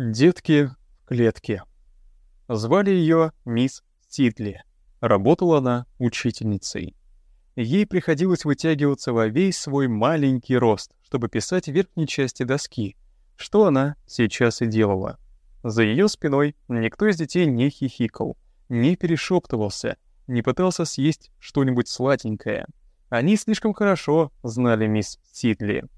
Детки в клетке. Звали ее мисс Сидли. Работала она учительницей. Ей приходилось вытягиваться во весь свой маленький рост, чтобы писать в верхней части доски, что она сейчас и делала. За ее спиной никто из детей не хихикал, не перешептывался, не пытался съесть что-нибудь сладенькое. Они слишком хорошо знали мисс Сидли.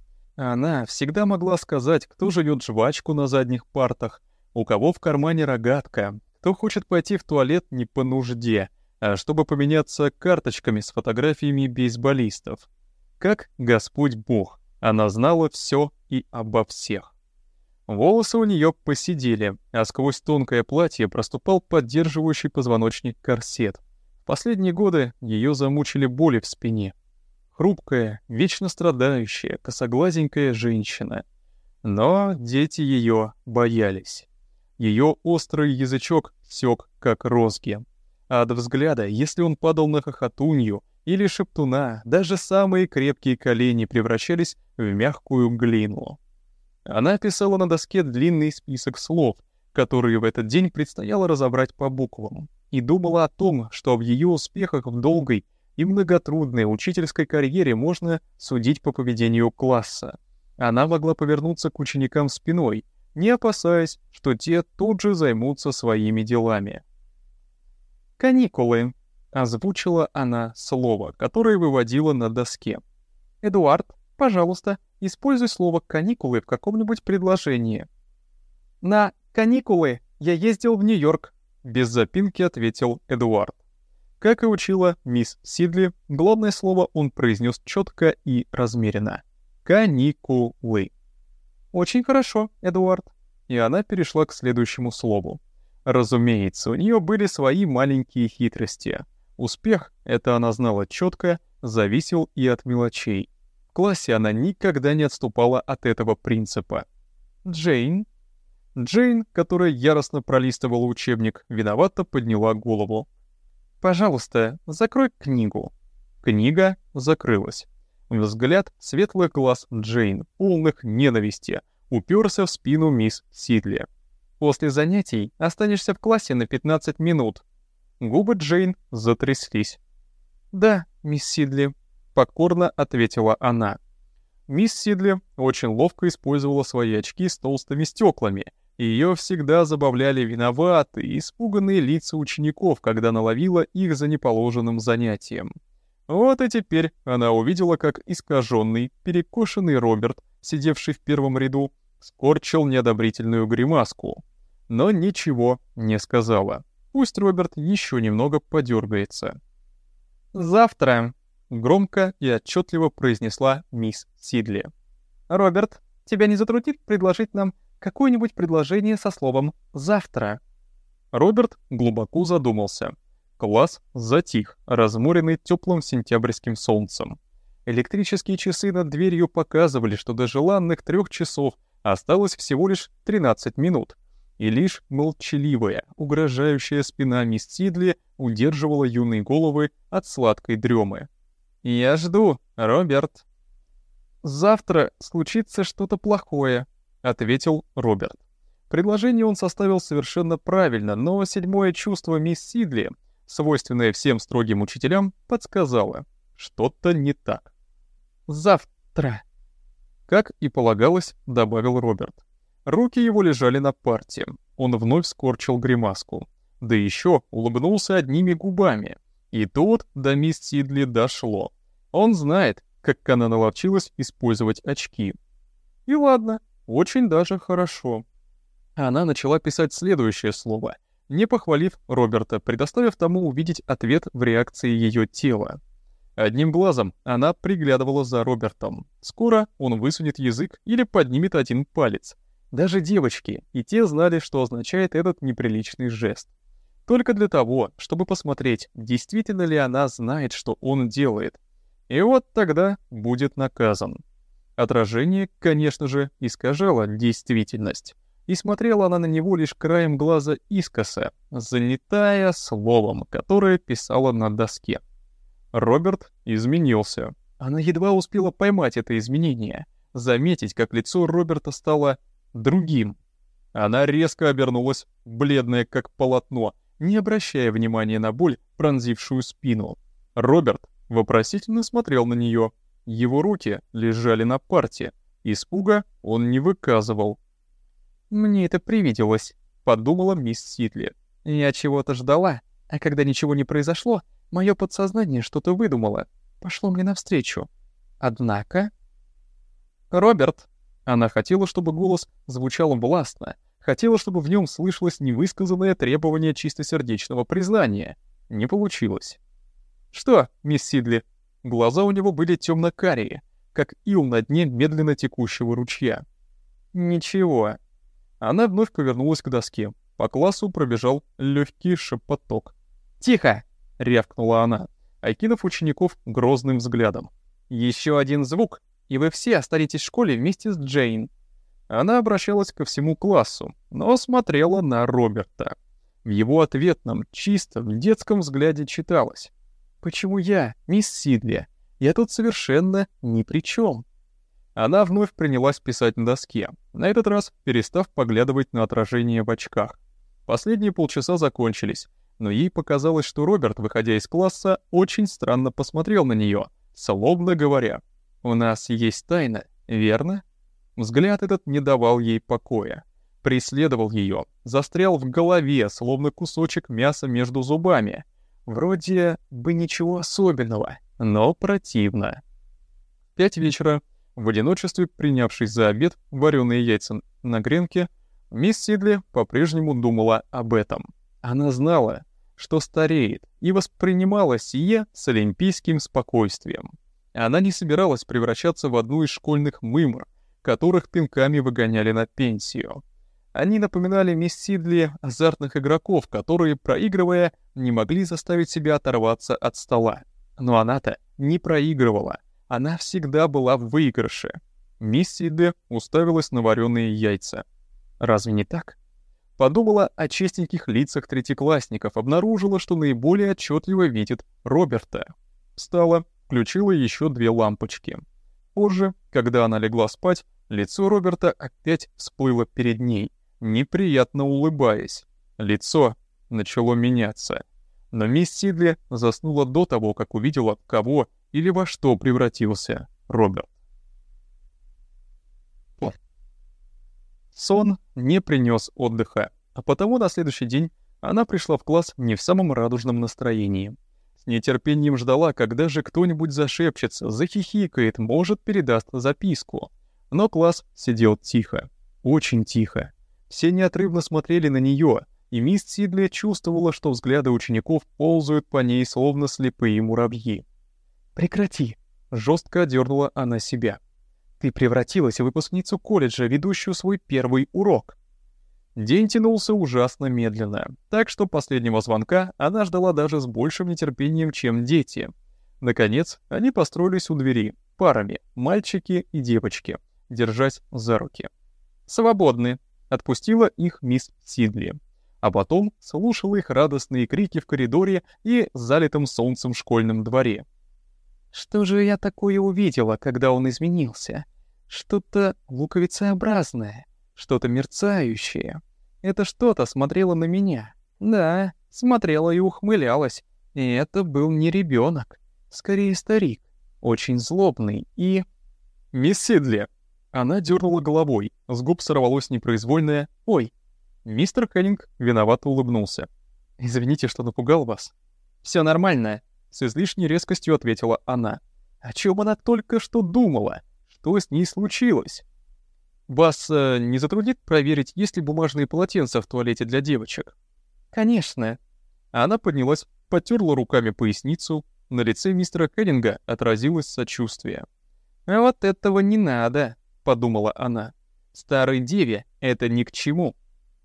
Она всегда могла сказать, кто жует жвачку на задних партах, у кого в кармане рогатка, кто хочет пойти в туалет не по нужде, а чтобы поменяться карточками с фотографиями бейсболистов. Как Господь Бог, она знала все и обо всех. Волосы у нее посидели, а сквозь тонкое платье проступал поддерживающий позвоночник корсет. Последние годы ее замучили боли в спине хрупкая, вечно страдающая, косоглазенькая женщина. Но дети ее боялись. Ее острый язычок сёк, как розги. А от взгляда, если он падал на хохотунью или шептуна, даже самые крепкие колени превращались в мягкую глину. Она писала на доске длинный список слов, которые в этот день предстояло разобрать по буквам, и думала о том, что в ее успехах в долгой и многотрудной учительской карьере можно судить по поведению класса. Она могла повернуться к ученикам спиной, не опасаясь, что те тут же займутся своими делами. «Каникулы», — озвучила она слово, которое выводила на доске. «Эдуард, пожалуйста, используй слово «каникулы» в каком-нибудь предложении». «На каникулы я ездил в Нью-Йорк», — без запинки ответил Эдуард. Как и учила мисс Сидли, главное слово он произнес четко и размеренно. «Каникулы». «Очень хорошо, Эдуард». И она перешла к следующему слову. Разумеется, у нее были свои маленькие хитрости. Успех, это она знала четко, зависел и от мелочей. В классе она никогда не отступала от этого принципа. «Джейн?» Джейн, которая яростно пролистывала учебник, виновато подняла голову. «Пожалуйста, закрой книгу». Книга закрылась. Взгляд светлых глаз Джейн, полных ненависти, уперся в спину мисс Сидли. «После занятий останешься в классе на 15 минут». Губы Джейн затряслись. «Да, мисс Сидли», — покорно ответила она. Мисс Сидли очень ловко использовала свои очки с толстыми стеклами — ее всегда забавляли виноватые, испуганные лица учеников, когда наловила их за неположенным занятием. Вот и теперь она увидела, как искаженный, перекошенный Роберт, сидевший в первом ряду, скорчил неодобрительную гримаску. Но ничего не сказала. Пусть Роберт еще немного подергается. «Завтра», — громко и отчетливо произнесла мисс Сидли. «Роберт, тебя не затруднит предложить нам какое-нибудь предложение со словом «завтра». Роберт глубоко задумался. Класс затих, разморенный теплым сентябрьским солнцем. Электрические часы над дверью показывали, что до желанных трех часов осталось всего лишь 13 минут. И лишь молчаливая, угрожающая спина мисс Сидли удерживала юные головы от сладкой дремы. «Я жду, Роберт». «Завтра случится что-то плохое», — ответил Роберт. Предложение он составил совершенно правильно, но седьмое чувство мисс Сидли, свойственное всем строгим учителям, подсказало. Что-то не так. «Завтра», — как и полагалось, добавил Роберт. Руки его лежали на парте. Он вновь скорчил гримаску. Да еще улыбнулся одними губами. И тут до мисс Сидли дошло. Он знает, как она наловчилась использовать очки. И ладно, очень даже хорошо. Она начала писать следующее слово, не похвалив Роберта, предоставив тому увидеть ответ в реакции ее тела. Одним глазом она приглядывала за Робертом. Скоро он высунет язык или поднимет один палец. Даже девочки, и те знали, что означает этот неприличный жест. Только для того, чтобы посмотреть, действительно ли она знает, что он делает. И вот тогда будет наказан. Отражение, конечно же, искажало действительность, и смотрела она на него лишь краем глаза искоса, занятая словом, которое писала на доске. Роберт изменился. Она едва успела поймать это изменение, заметить, как лицо Роберта стало другим. Она резко обернулась, бледная как полотно, не обращая внимания на боль, пронзившую спину. Роберт вопросительно смотрел на нее. Его руки лежали на парте. Испуга он не выказывал. «Мне это привиделось», — подумала мисс Ситли. «Я чего-то ждала, а когда ничего не произошло, мое подсознание что-то выдумало, пошло мне навстречу. Однако...» «Роберт!» Она хотела, чтобы голос звучал властно, хотела, чтобы в нем слышалось невысказанное требование чистосердечного признания. Не получилось. «Что, мисс Сидли?» Глаза у него были темно-карие, как ил на дне медленно текущего ручья. «Ничего». Она вновь повернулась к доске. По классу пробежал легкий шепоток. «Тихо!» — рявкнула она, окинув учеников грозным взглядом. Еще один звук, и вы все останетесь в школе вместе с Джейн». Она обращалась ко всему классу, но смотрела на Роберта. В его ответном, чистом, детском взгляде читалось. «Почему я, мисс Сидли? Я тут совершенно ни при чем. Она вновь принялась писать на доске, на этот раз перестав поглядывать на отражение в очках. Последние полчаса закончились, но ей показалось, что Роберт, выходя из класса, очень странно посмотрел на нее, словно говоря, «У нас есть тайна, верно?» Взгляд этот не давал ей покоя. Преследовал ее, застрял в голове, словно кусочек мяса между зубами. Вроде бы ничего особенного, но противно. Пять вечера, в одиночестве принявшись за обед вареные яйца на гренке, мисс Сидли по-прежнему думала об этом. Она знала, что стареет, и воспринимала сие с олимпийским спокойствием. Она не собиралась превращаться в одну из школьных мымр, которых пинками выгоняли на пенсию. Они напоминали мисс Сидли азартных игроков, которые, проигрывая, не могли заставить себя оторваться от стола. Но она-то не проигрывала, она всегда была в выигрыше. Мисс Сидли уставилась на вареные яйца. Разве не так? Подумала о честненьких лицах третьеклассников, обнаружила, что наиболее отчетливо видит Роберта. Встала, включила еще две лампочки. Позже, когда она легла спать, лицо Роберта опять всплыло перед ней, неприятно улыбаясь. Лицо начало меняться. Но мисс Сидли заснула до того, как увидела, кого или во что превратился Роберт. Сон не принес отдыха, а потому на следующий день она пришла в класс не в самом радужном настроении. С нетерпением ждала, когда же кто-нибудь зашепчется, захихикает, может, передаст записку. Но класс сидел тихо, очень тихо. Все неотрывно смотрели на нее, и мисс Сидли чувствовала, что взгляды учеников ползают по ней, словно слепые муравьи. «Прекрати!» — жестко одернула она себя. «Ты превратилась в выпускницу колледжа, ведущую свой первый урок. День тянулся ужасно медленно, так что последнего звонка она ждала даже с большим нетерпением, чем дети. Наконец, они построились у двери, парами, мальчики и девочки, держась за руки. «Свободны», — отпустила их мисс Сидли. А потом слушала их радостные крики в коридоре и залитом солнцем школьном дворе. «Что же я такое увидела, когда он изменился? Что-то луковицеобразное, что-то мерцающее. Это что-то смотрело на меня. Да, смотрела и ухмылялась. И это был не ребенок, скорее старик, очень злобный и... «Мисс Сидли!» Она дернула головой, с губ сорвалось непроизвольное «Ой!». Мистер Кеннинг виновато улыбнулся. «Извините, что напугал вас». Все нормально», — с излишней резкостью ответила она. О чем она только что думала? Что с ней случилось? Вас э, не затруднит проверить, есть ли бумажные полотенца в туалете для девочек? Конечно. Она поднялась, потерла руками поясницу, на лице мистера Кеннинга отразилось сочувствие. «А вот этого не надо», — подумала она. «Старой деве это ни к чему».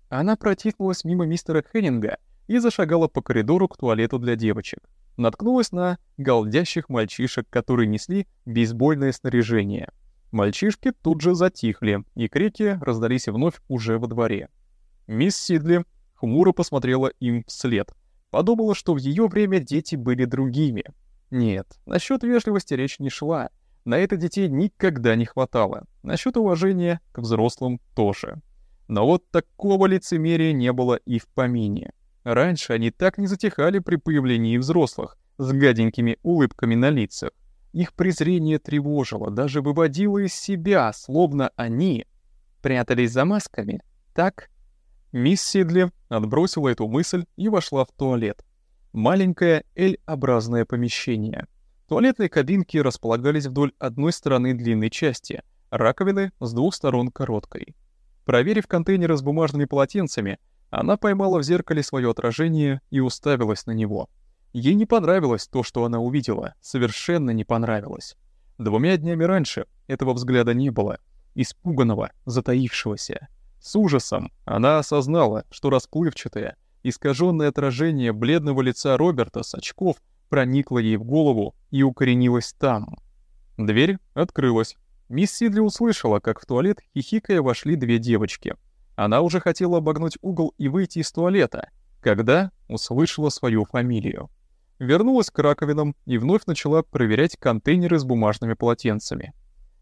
Она протиснулась мимо мистера Хеннинга и зашагала по коридору к туалету для девочек. Наткнулась на голдящих мальчишек, которые несли бейсбольное снаряжение — Мальчишки тут же затихли, и крики раздались вновь уже во дворе. Мисс Сидли хмуро посмотрела им вслед. Подумала, что в ее время дети были другими. Нет, насчет вежливости речь не шла. На это детей никогда не хватало. Насчет уважения к взрослым тоже. Но вот такого лицемерия не было и в помине. Раньше они так не затихали при появлении взрослых, с гаденькими улыбками на лицах. Их презрение тревожило, даже выводило из себя, словно они прятались за масками. Так? Мисс Сидли отбросила эту мысль и вошла в туалет. Маленькое L-образное помещение. Туалетные кабинки располагались вдоль одной стороны длинной части, раковины с двух сторон короткой. Проверив контейнеры с бумажными полотенцами, она поймала в зеркале свое отражение и уставилась на него. Ей не понравилось то, что она увидела, совершенно не понравилось. Двумя днями раньше этого взгляда не было, испуганного, затаившегося. С ужасом она осознала, что расплывчатое, искаженное отражение бледного лица Роберта с очков проникло ей в голову и укоренилось там. Дверь открылась. Мисс Сидли услышала, как в туалет хихикая вошли две девочки. Она уже хотела обогнуть угол и выйти из туалета, когда услышала свою фамилию. Вернулась к раковинам и вновь начала проверять контейнеры с бумажными полотенцами.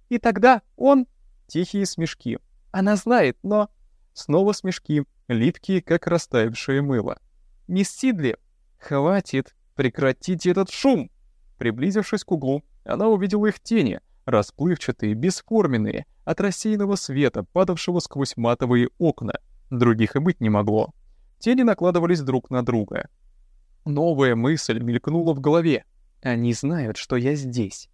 И тогда он... Тихие смешки. Она знает, но... Снова смешки, липкие, как растаявшее мыло. «Мисс Сидли, хватит, прекратите этот шум!» Приблизившись к углу, она увидела их тени, расплывчатые, бесформенные, от рассеянного света, падавшего сквозь матовые окна. Других и быть не могло. Тени накладывались друг на друга. Новая мысль мелькнула в голове. Они знают, что я здесь.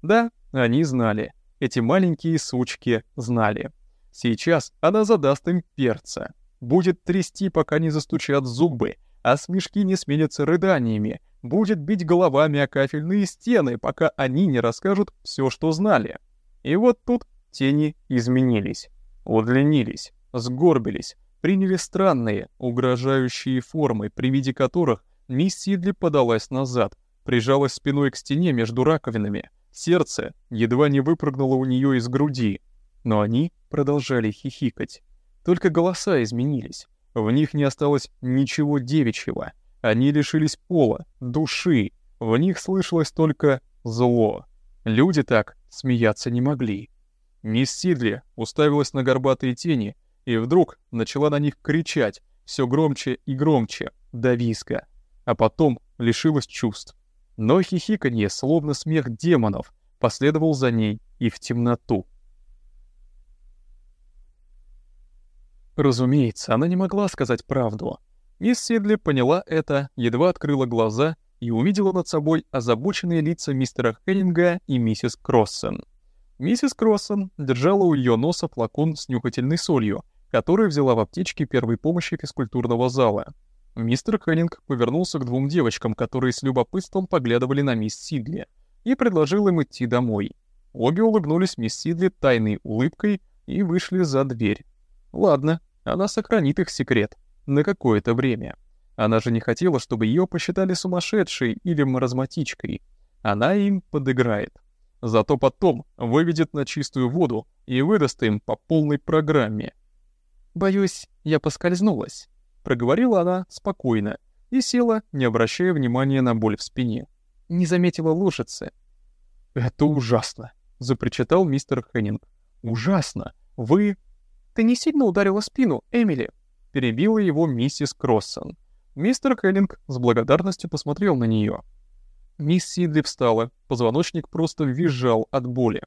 Да, они знали. Эти маленькие сучки знали. Сейчас она задаст им перца. Будет трясти, пока не застучат зубы, а смешки не сменятся рыданиями, будет бить головами о кафельные стены, пока они не расскажут все, что знали. И вот тут тени изменились, удлинились, сгорбились, приняли странные, угрожающие формы, при виде которых мисс Сидли подалась назад, прижалась спиной к стене между раковинами. Сердце едва не выпрыгнуло у нее из груди, но они продолжали хихикать. Только голоса изменились. В них не осталось ничего девичьего — они лишились пола, души, в них слышалось только зло. Люди так смеяться не могли. Мисс Сидли уставилась на горбатые тени и вдруг начала на них кричать, все громче и громче, до виска, а потом лишилась чувств. Но хихиканье, словно смех демонов, последовал за ней и в темноту. Разумеется, она не могла сказать правду — Мисс Сидли поняла это, едва открыла глаза и увидела над собой озабоченные лица мистера Хеннинга и миссис Кроссон. Миссис Кроссон держала у ее носа флакон с нюхательной солью, который взяла в аптечке первой помощи физкультурного зала. Мистер Хеннинг повернулся к двум девочкам, которые с любопытством поглядывали на мисс Сидли, и предложил им идти домой. Обе улыбнулись мисс Сидли тайной улыбкой и вышли за дверь. Ладно, она сохранит их секрет на какое-то время. Она же не хотела, чтобы ее посчитали сумасшедшей или маразматичкой. Она им подыграет. Зато потом выведет на чистую воду и выдаст им по полной программе. «Боюсь, я поскользнулась», — проговорила она спокойно и села, не обращая внимания на боль в спине. Не заметила лужицы. «Это ужасно», — запричитал мистер Хеннинг. «Ужасно! Вы...» «Ты не сильно ударила спину, Эмили?» перебила его миссис Кроссон. Мистер Келлинг с благодарностью посмотрел на нее. Мисс Сидли встала, позвоночник просто визжал от боли.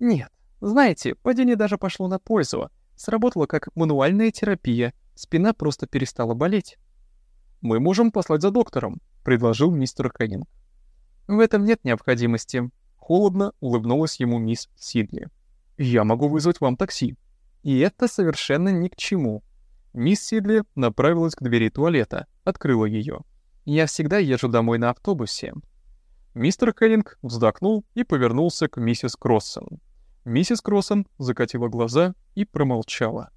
«Нет, знаете, падение даже пошло на пользу. Сработало как мануальная терапия, спина просто перестала болеть». «Мы можем послать за доктором», — предложил мистер Кеннинг. «В этом нет необходимости», — холодно улыбнулась ему мисс Сидли. «Я могу вызвать вам такси». «И это совершенно ни к чему», Мисс Сидли направилась к двери туалета, открыла ее. «Я всегда езжу домой на автобусе». Мистер Кеннинг вздохнул и повернулся к миссис Кроссон. Миссис Кроссон закатила глаза и промолчала.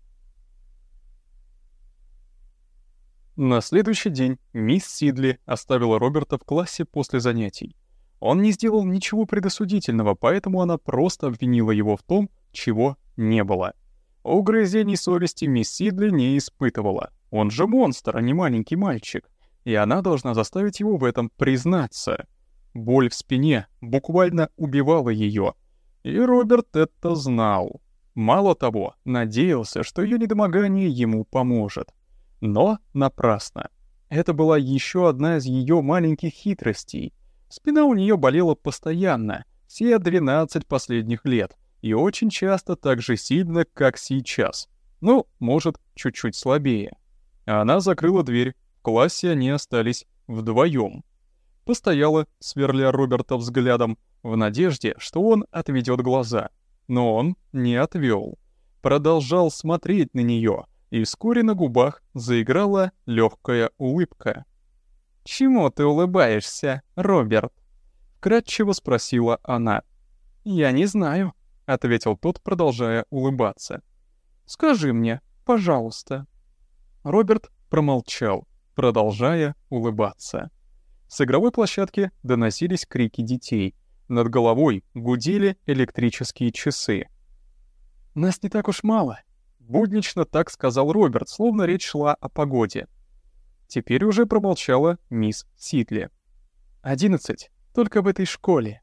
На следующий день мисс Сидли оставила Роберта в классе после занятий. Он не сделал ничего предосудительного, поэтому она просто обвинила его в том, чего не было — Угрызений совести мисс Сидли не испытывала. Он же монстр, а не маленький мальчик. И она должна заставить его в этом признаться. Боль в спине буквально убивала ее. И Роберт это знал. Мало того, надеялся, что ее недомогание ему поможет. Но напрасно. Это была еще одна из ее маленьких хитростей. Спина у нее болела постоянно, все 12 последних лет, и очень часто так же сильно, как сейчас. Ну, может, чуть-чуть слабее. Она закрыла дверь, в классе они остались вдвоем. Постояла, сверля Роберта взглядом, в надежде, что он отведет глаза. Но он не отвел. Продолжал смотреть на нее, и вскоре на губах заиграла легкая улыбка. «Чему ты улыбаешься, Роберт?» — кратчево спросила она. «Я не знаю», — ответил тот, продолжая улыбаться. «Скажи мне, пожалуйста». Роберт промолчал, продолжая улыбаться. С игровой площадки доносились крики детей. Над головой гудели электрические часы. «Нас не так уж мало», — буднично так сказал Роберт, словно речь шла о погоде. Теперь уже промолчала мисс Ситли. «Одиннадцать, только в этой школе».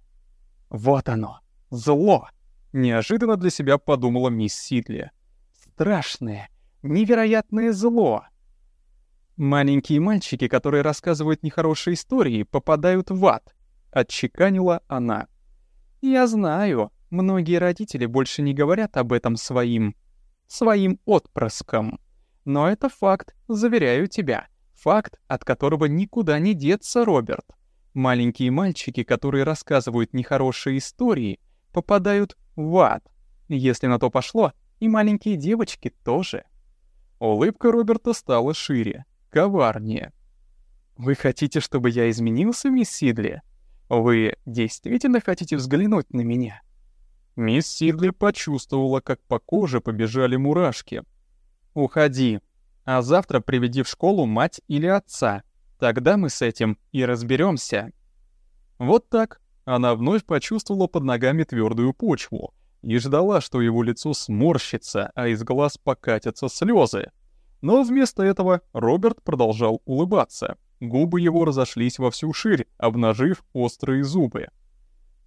«Вот оно, зло!» — неожиданно для себя подумала мисс Ситли. «Страшное, невероятное зло!» «Маленькие мальчики, которые рассказывают нехорошие истории, попадают в ад», — отчеканила она. «Я знаю, многие родители больше не говорят об этом своим... своим отпрыскам. Но это факт, заверяю тебя. Факт, от которого никуда не деться, Роберт. Маленькие мальчики, которые рассказывают нехорошие истории, попадают в. Если на то пошло, и маленькие девочки тоже». Улыбка Роберта стала шире, коварнее. «Вы хотите, чтобы я изменился, мисс Сидли? Вы действительно хотите взглянуть на меня?» Мисс Сидли почувствовала, как по коже побежали мурашки. «Уходи, а завтра приведи в школу мать или отца. Тогда мы с этим и разберемся. Вот так она вновь почувствовала под ногами твердую почву и ждала, что его лицо сморщится, а из глаз покатятся слезы. Но вместо этого Роберт продолжал улыбаться. Губы его разошлись во всю ширь, обнажив острые зубы.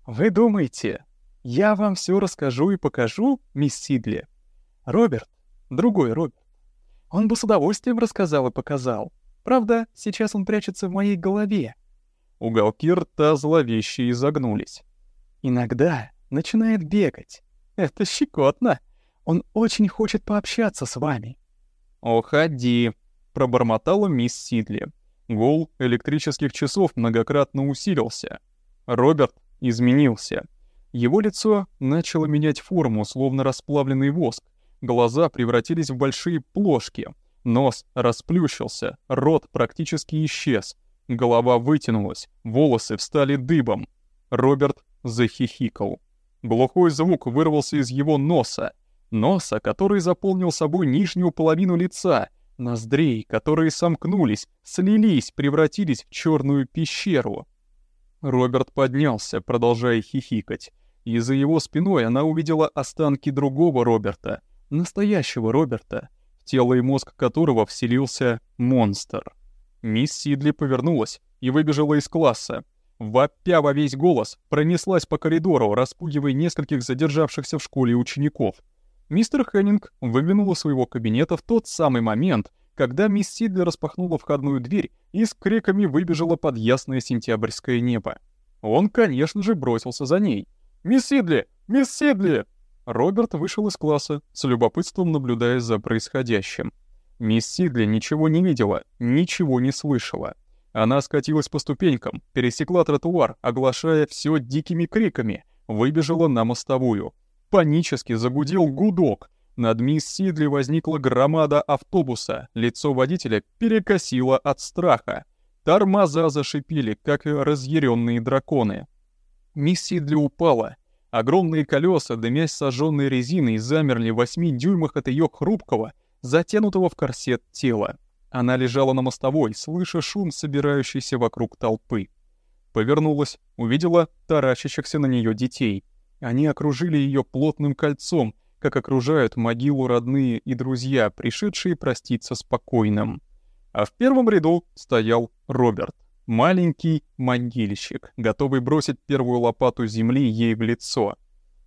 «Вы думаете, я вам все расскажу и покажу, мисс Сидли? Роберт, другой Роберт, он бы с удовольствием рассказал и показал. Правда, сейчас он прячется в моей голове». Уголки рта зловеще изогнулись. «Иногда начинает бегать. Это щекотно. Он очень хочет пообщаться с вами. «Уходи», — пробормотала мисс Сидли. Гул электрических часов многократно усилился. Роберт изменился. Его лицо начало менять форму, словно расплавленный воск. Глаза превратились в большие плошки. Нос расплющился, рот практически исчез. Голова вытянулась, волосы встали дыбом. Роберт захихикал. Глухой звук вырвался из его носа. Носа, который заполнил собой нижнюю половину лица, ноздрей, которые сомкнулись, слились, превратились в черную пещеру. Роберт поднялся, продолжая хихикать, и за его спиной она увидела останки другого Роберта, настоящего Роберта, в тело и мозг которого вселился монстр. Мисс Сидли повернулась и выбежала из класса. Вопя во весь голос, пронеслась по коридору, распугивая нескольких задержавшихся в школе учеников — Мистер Хеннинг выглянул из своего кабинета в тот самый момент, когда мисс Сидли распахнула входную дверь и с криками выбежала под ясное сентябрьское небо. Он, конечно же, бросился за ней. «Мисс Сидли! Мисс Сидли!» Роберт вышел из класса, с любопытством наблюдая за происходящим. Мисс Сидли ничего не видела, ничего не слышала. Она скатилась по ступенькам, пересекла тротуар, оглашая все дикими криками, выбежала на мостовую. Панически загудел гудок. Над мисс Сидли возникла громада автобуса, лицо водителя перекосило от страха. Тормоза зашипели, как разъяренные драконы. Мисс Сидли упала. Огромные колеса, дымясь сожженной резиной, замерли в восьми дюймах от ее хрупкого, затянутого в корсет тела. Она лежала на мостовой, слыша шум, собирающийся вокруг толпы. Повернулась, увидела таращащихся на нее детей — они окружили ее плотным кольцом, как окружают могилу родные и друзья, пришедшие проститься с покойным. А в первом ряду стоял Роберт, маленький могильщик, готовый бросить первую лопату земли ей в лицо.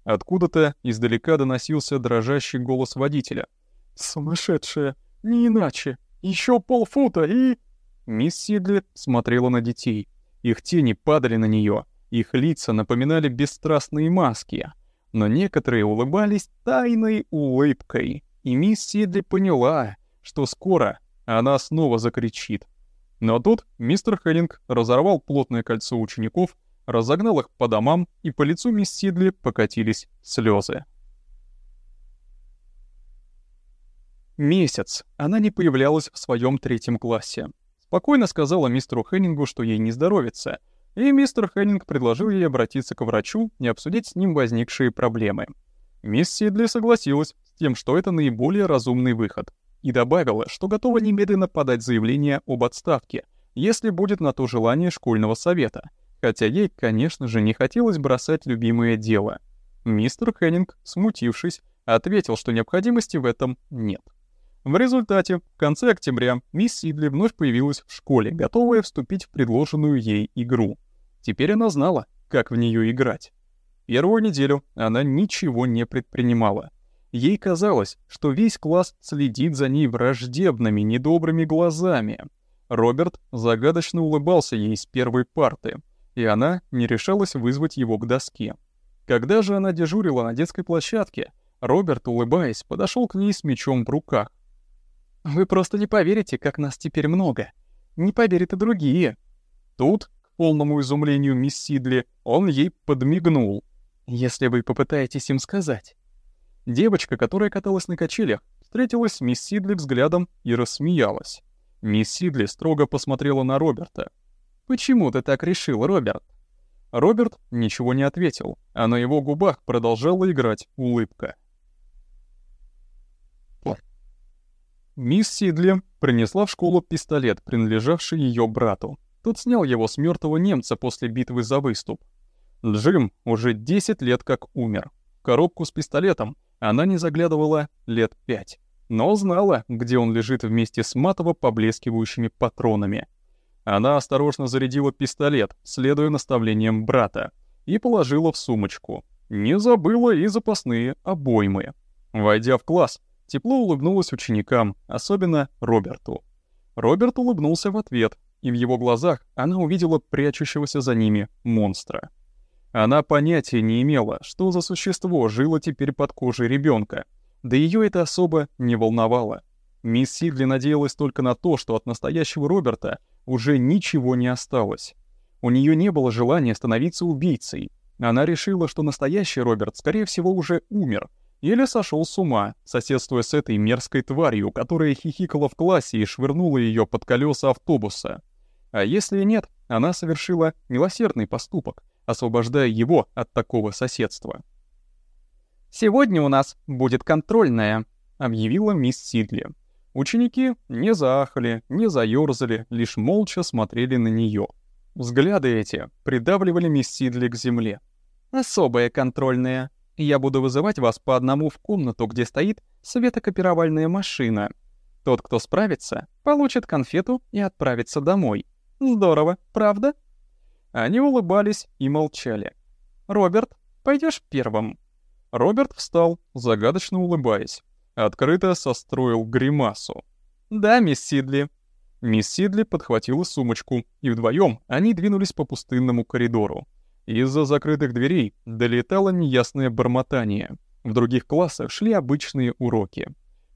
Откуда-то издалека доносился дрожащий голос водителя. «Сумасшедшая! Не иначе! Еще полфута и...» Мисс Сидли смотрела на детей. Их тени падали на нее, их лица напоминали бесстрастные маски. Но некоторые улыбались тайной улыбкой, и мисс Сидли поняла, что скоро она снова закричит. Но тут мистер Хеннинг разорвал плотное кольцо учеников, разогнал их по домам, и по лицу мисс Сидли покатились слезы. Месяц она не появлялась в своем третьем классе. Спокойно сказала мистеру Хеннингу, что ей не здоровится, и мистер Хеннинг предложил ей обратиться к врачу и обсудить с ним возникшие проблемы. Мисс Сидли согласилась с тем, что это наиболее разумный выход, и добавила, что готова немедленно подать заявление об отставке, если будет на то желание школьного совета, хотя ей, конечно же, не хотелось бросать любимое дело. Мистер Хеннинг, смутившись, ответил, что необходимости в этом нет. В результате, в конце октября, мисс Сидли вновь появилась в школе, готовая вступить в предложенную ей игру. Теперь она знала, как в нее играть. Первую неделю она ничего не предпринимала. Ей казалось, что весь класс следит за ней враждебными, недобрыми глазами. Роберт загадочно улыбался ей с первой парты, и она не решалась вызвать его к доске. Когда же она дежурила на детской площадке, Роберт, улыбаясь, подошел к ней с мечом в руках. Вы просто не поверите, как нас теперь много. Не поверят и другие. Тут, к полному изумлению мисс Сидли, он ей подмигнул. Если вы попытаетесь им сказать. Девочка, которая каталась на качелях, встретилась с мисс Сидли взглядом и рассмеялась. Мисс Сидли строго посмотрела на Роберта. «Почему ты так решил, Роберт?» Роберт ничего не ответил, а на его губах продолжала играть улыбка. Мисс Сидли принесла в школу пистолет, принадлежавший ее брату. Тот снял его с мертвого немца после битвы за выступ. Джим уже 10 лет как умер. В коробку с пистолетом она не заглядывала лет пять, но знала, где он лежит вместе с матово поблескивающими патронами. Она осторожно зарядила пистолет, следуя наставлениям брата, и положила в сумочку. Не забыла и запасные обоймы. Войдя в класс, Тепло улыбнулась ученикам, особенно Роберту. Роберт улыбнулся в ответ, и в его глазах она увидела прячущегося за ними монстра. Она понятия не имела, что за существо жило теперь под кожей ребенка, да ее это особо не волновало. Мисс Сидли надеялась только на то, что от настоящего Роберта уже ничего не осталось. У нее не было желания становиться убийцей. Она решила, что настоящий Роберт, скорее всего, уже умер — или сошел с ума, соседствуя с этой мерзкой тварью, которая хихикала в классе и швырнула ее под колеса автобуса. А если нет, она совершила милосердный поступок, освобождая его от такого соседства. «Сегодня у нас будет контрольная», — объявила мисс Сидли. Ученики не заахали, не заёрзали, лишь молча смотрели на нее. Взгляды эти придавливали мисс Сидли к земле. «Особая контрольная», я буду вызывать вас по одному в комнату, где стоит светокопировальная машина. Тот, кто справится, получит конфету и отправится домой. Здорово, правда?» Они улыбались и молчали. «Роберт, пойдешь первым?» Роберт встал, загадочно улыбаясь. Открыто состроил гримасу. «Да, мисс Сидли». Мисс Сидли подхватила сумочку, и вдвоем они двинулись по пустынному коридору. Из-за закрытых дверей долетало неясное бормотание. В других классах шли обычные уроки.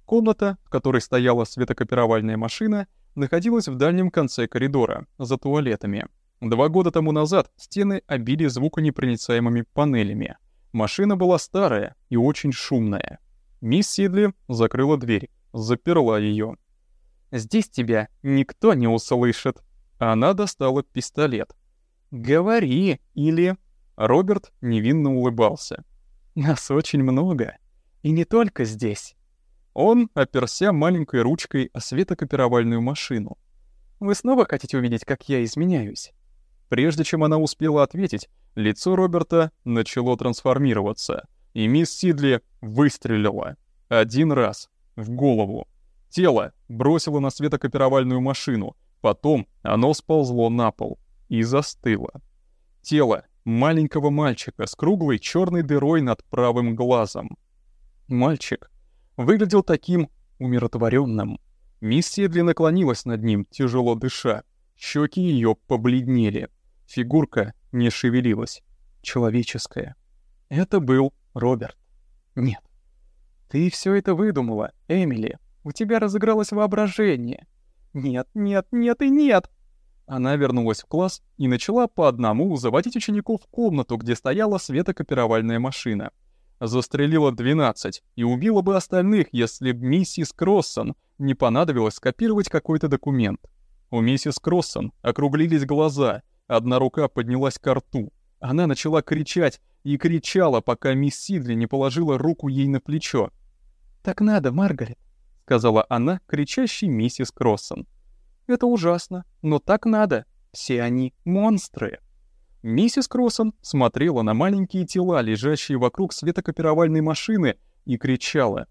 Комната, в которой стояла светокопировальная машина, находилась в дальнем конце коридора, за туалетами. Два года тому назад стены обили звуконепроницаемыми панелями. Машина была старая и очень шумная. Мисс Сидли закрыла дверь, заперла ее. «Здесь тебя никто не услышит». Она достала пистолет, «Говори!» или Роберт невинно улыбался. «Нас очень много. И не только здесь». Он оперся маленькой ручкой о светокопировальную машину. «Вы снова хотите увидеть, как я изменяюсь?» Прежде чем она успела ответить, лицо Роберта начало трансформироваться, и мисс Сидли выстрелила. Один раз. В голову. Тело бросило на светокопировальную машину, потом оно сползло на пол и застыла. Тело маленького мальчика с круглой черной дырой над правым глазом. Мальчик выглядел таким умиротворенным. Мисс Седли наклонилась над ним, тяжело дыша. Щеки ее побледнели. Фигурка не шевелилась. Человеческая. Это был Роберт. Нет. Ты все это выдумала, Эмили. У тебя разыгралось воображение. Нет, нет, нет и нет. Она вернулась в класс и начала по одному заводить учеников в комнату, где стояла светокопировальная машина. Застрелила 12 и убила бы остальных, если б миссис Кроссон не понадобилось скопировать какой-то документ. У миссис Кроссон округлились глаза, одна рука поднялась к рту. Она начала кричать и кричала, пока мисс Сидли не положила руку ей на плечо. «Так надо, Маргарет», — сказала она, кричащей миссис Кроссон. «Это ужасно, но так надо. Все они монстры». Миссис Кроссон смотрела на маленькие тела, лежащие вокруг светокопировальной машины, и кричала.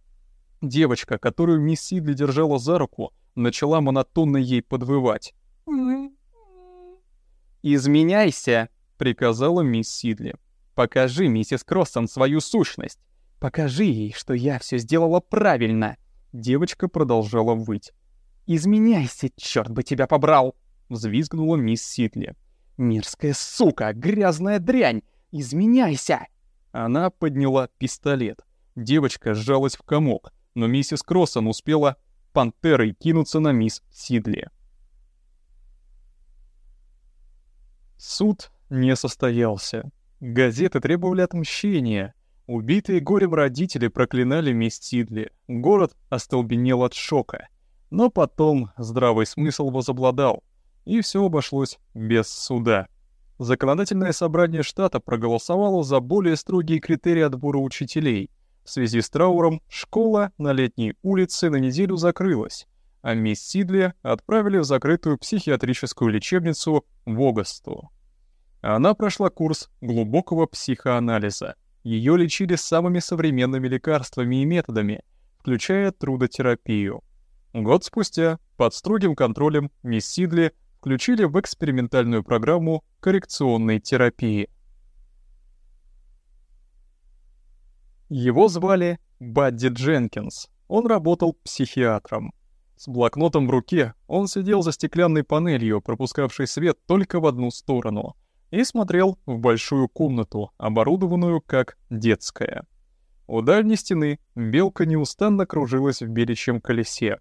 Девочка, которую мисс Сидли держала за руку, начала монотонно ей подвывать. «Изменяйся!» — приказала мисс Сидли. «Покажи, миссис Кроссон, свою сущность. Покажи ей, что я все сделала правильно!» Девочка продолжала выть. «Изменяйся, черт бы тебя побрал!» — взвизгнула мисс Сидли. «Мерзкая сука, грязная дрянь! Изменяйся!» Она подняла пистолет. Девочка сжалась в комок, но миссис Кроссон успела пантерой кинуться на мисс Сидли. Суд не состоялся. Газеты требовали отмщения. Убитые горем родители проклинали мисс Сидли. Город остолбенел от шока. Но потом здравый смысл возобладал, и все обошлось без суда. Законодательное собрание штата проголосовало за более строгие критерии отбора учителей. В связи с трауром школа на летней улице на неделю закрылась, а мисс Сидли отправили в закрытую психиатрическую лечебницу в Огасту. Она прошла курс глубокого психоанализа. Ее лечили самыми современными лекарствами и методами, включая трудотерапию. Год спустя, под строгим контролем, мисс Сидли включили в экспериментальную программу коррекционной терапии. Его звали Бадди Дженкинс. Он работал психиатром. С блокнотом в руке он сидел за стеклянной панелью, пропускавшей свет только в одну сторону, и смотрел в большую комнату, оборудованную как детская. У дальней стены белка неустанно кружилась в беличьем колесе.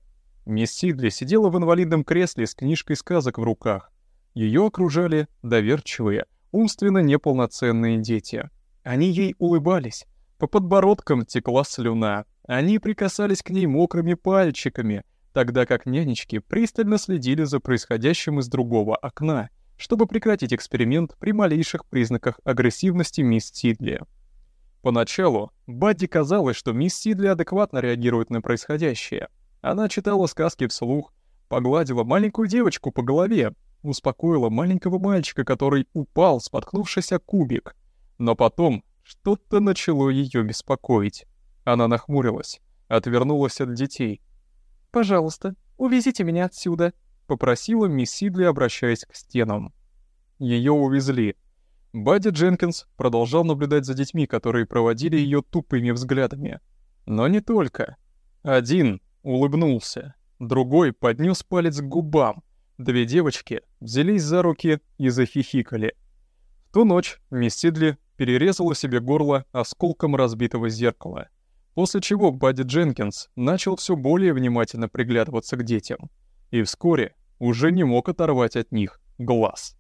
Мисс Сидли сидела в инвалидном кресле с книжкой сказок в руках. Ее окружали доверчивые, умственно неполноценные дети. Они ей улыбались, по подбородкам текла слюна. Они прикасались к ней мокрыми пальчиками, тогда как нянечки пристально следили за происходящим из другого окна, чтобы прекратить эксперимент при малейших признаках агрессивности мисс Сидли. Поначалу Бадди казалось, что мисс Сидли адекватно реагирует на происходящее. Она читала сказки вслух, погладила маленькую девочку по голове, успокоила маленького мальчика, который упал, споткнувшись о кубик. Но потом что-то начало ее беспокоить. Она нахмурилась, отвернулась от детей. «Пожалуйста, увезите меня отсюда», — попросила мисс Сидли, обращаясь к стенам. Ее увезли. Бадди Дженкинс продолжал наблюдать за детьми, которые проводили ее тупыми взглядами. Но не только. Один улыбнулся, другой поднес палец к губам. Две девочки взялись за руки и захихикали. В ту ночь мисс Сидли перерезала себе горло осколком разбитого зеркала, после чего Бадди Дженкинс начал все более внимательно приглядываться к детям и вскоре уже не мог оторвать от них глаз.